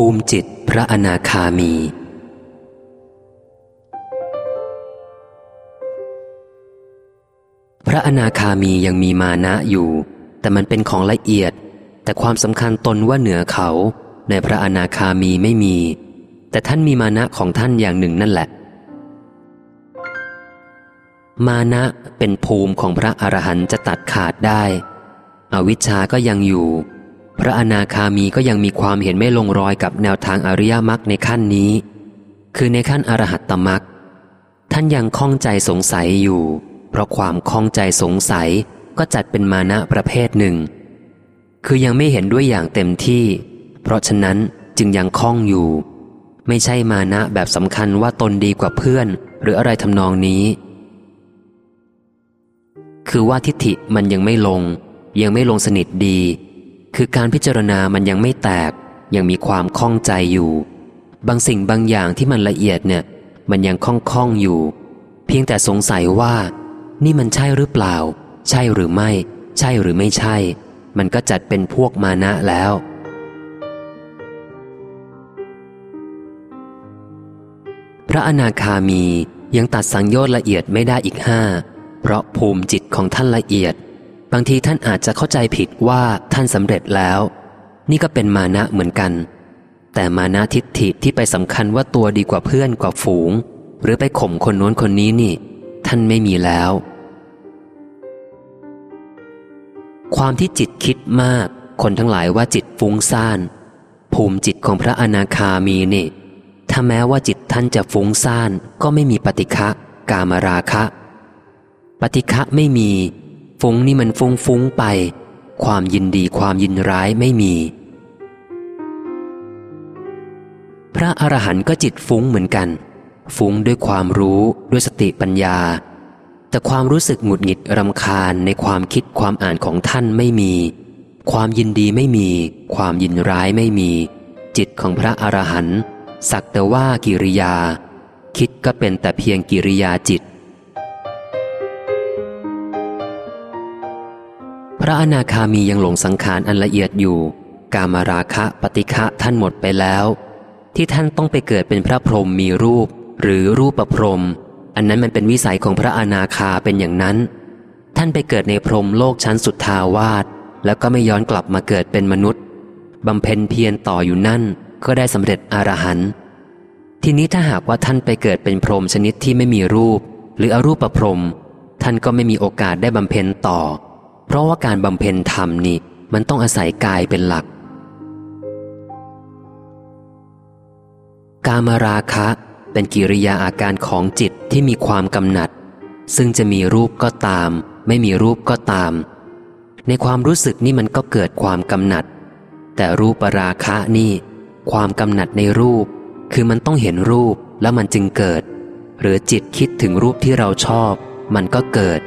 ภูมิจิตพระอนาคามี พระอนาคามียังมีมานะอยู่ แต่มันเป็นของละเอียด แต่ความสำคัญตนว่าเหนือเขา ในพระอนาคามีไม่มี แต่ท่านมีมานะของท่านอย่างหนึ่งนั่นแหละ มานะเป็นภูมิของพระอรหันต์จะตัดขาดได้ อวิชชาก็ยังอยู่ พระอนาคามีก็ยังมีความเห็นไม่ลงรอยกับแนวทางอริยมรรคในขั้นนี้ คือในขั้นอรหัตตมรรคท่านยังข้องใจสงสัยอยู่ เพราะความข้องใจสงสัยก็จัดเป็นมานะประเภทหนึ่ง คือยังไม่เห็นด้วยอย่างเต็มที่ เพราะฉะนั้นจึงยังข้องอยู่ ไม่ใช่มานะแบบสำคัญว่าตนดีกว่าเพื่อน หรืออะไรทำนองนี้ คือว่าทิฏฐิมันยังไม่ลง ยังไม่ลงสนิทดี คือการพิจารณามันยังไม่แตก ยังมีความข้องใจอยู่ บางสิ่งบางอย่างที่มันละเอียดเนี่ย มันยังข้องข้องอยู่ เพียงแต่สงสัยว่า นี่มันใช่หรือเปล่า ใช่หรือไม่ ใช่หรือไม่ใช่ มันก็จัดเป็นพวกมานะแล้ว พระอนาคามียังตัดสังโยชน์ละเอียดไม่ได้อีกห้าเพราะภูมิจิตของท่านละเอียด บางทีท่านอาจจะเข้าใจผิดว่าท่านสำเร็จแล้ว นี่ก็เป็นมานะเหมือนกัน แต่มานะทิฏฐิที่ไปสำคัญว่าตัวดีกว่าเพื่อนกว่าฝูง หรือไปข่มคนโน้นคนนี้นี่ ท่านไม่มีแล้ว ความที่จิตคิดมาก คนทั้งหลายว่าจิตฟุ้งซ่าน ภูมิจิตของพระอนาคามีนี่ถ้าแม้ว่าจิตท่านจะฟุ้งซ่านก็ไม่มีปฏิฆะกามราคะ ปฏิฆะไม่มี ฟุ้งนี่มันฟุ้งฟุ้งไป ความยินดีความยินร้ายไม่มี พระอรหันต์ก็จิตฟุ้งเหมือนกัน ฟุ้งด้วยความรู้ด้วยสติปัญญา แต่ความรู้สึกหงุดหงิดรำคาญในความคิดความอ่านของท่านไม่มี ความยินดีไม่มี ความยินร้ายไม่มี จิตของพระอรหันต์สักแต่ว่ากิริยา คิดก็เป็นแต่เพียงกิริยาจิต ระอนาคามียังหลงสังขารอันละเอียดอยู่ กามราคะปฏิฆะท่านหมดไปแล้ว ที่ท่านต้องไปเกิดเป็นพระพรหมมีรูป หรือรูปประพรหมอันนั้นมันเป็นวิสัยของพระอนาคาเป็นอย่างนั้น ท่านไปเกิดในพรหมโลกชั้นสุดทาวาสแล้วก็ไม่ย้อนกลับมาเกิดเป็นมนุษย์บำเพ็ญเพียรต่ออยู่นั่นก็ได้สำเร็จอรหันต์ทีนี้ถ้าหากว่าท่านไปเกิดเป็นพรหมชนิดที่ไม่มีรูป หรืออรูปประพรหมท่านก็ไม่มีโอกาสได้บำเพ็ญต่อ เพราะว่าการบำเพ็ญธรรมนี่มันต้องอาศัยกายเป็นหลัก กามราคะเป็นกิริยาอาการของจิตที่มีความกำหนัด ซึ่งจะมีรูปก็ตาม ไม่มีรูปก็ตาม ในความรู้สึกนี่มันก็เกิดความกำหนัด แต่รูปราคะนี่ ความกำหนัดในรูป คือมันต้องเห็นรูปแล้วมันจึงเกิด หรือจิตคิดถึงรูปที่เราชอบ มันก็เกิด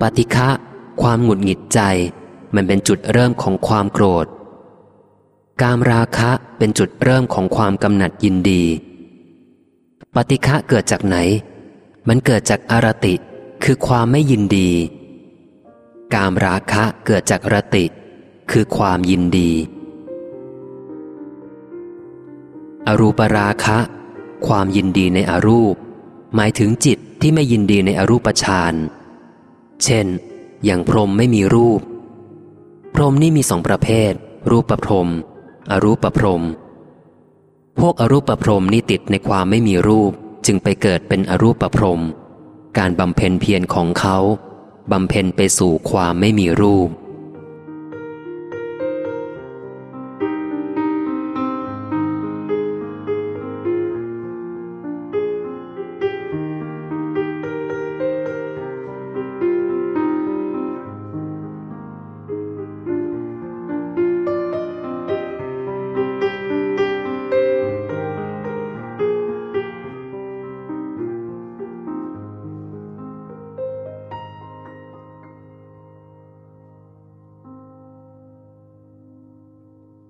ปฏิฆะความหงุดหงิดใจ มันเป็นจุดเริ่มของความโกรธ กามราคะเป็นจุดเริ่มของความกำหนัดยินดี ปฏิฆะเกิดจากไหน มันเกิดจากอารติคือความไม่ยินดี กามราคะเกิดจากรติ คือความยินดี อรูปราคะ ความยินดีในอรูป หมายถึงจิตที่ไม่ยินดีในอรูปฌาน เช่น อย่างพรมไม่มีรูป พรมนี่มีสองประเภท รูปประพรม อรูปประพรม พวกอรูปประพรมนี่ติดในความไม่มีรูป จึงไปเกิดเป็นอรูปประพรม การบำเพ็ญเพียรของเขาบำเพ็ญไปสู่ความไม่มีรูป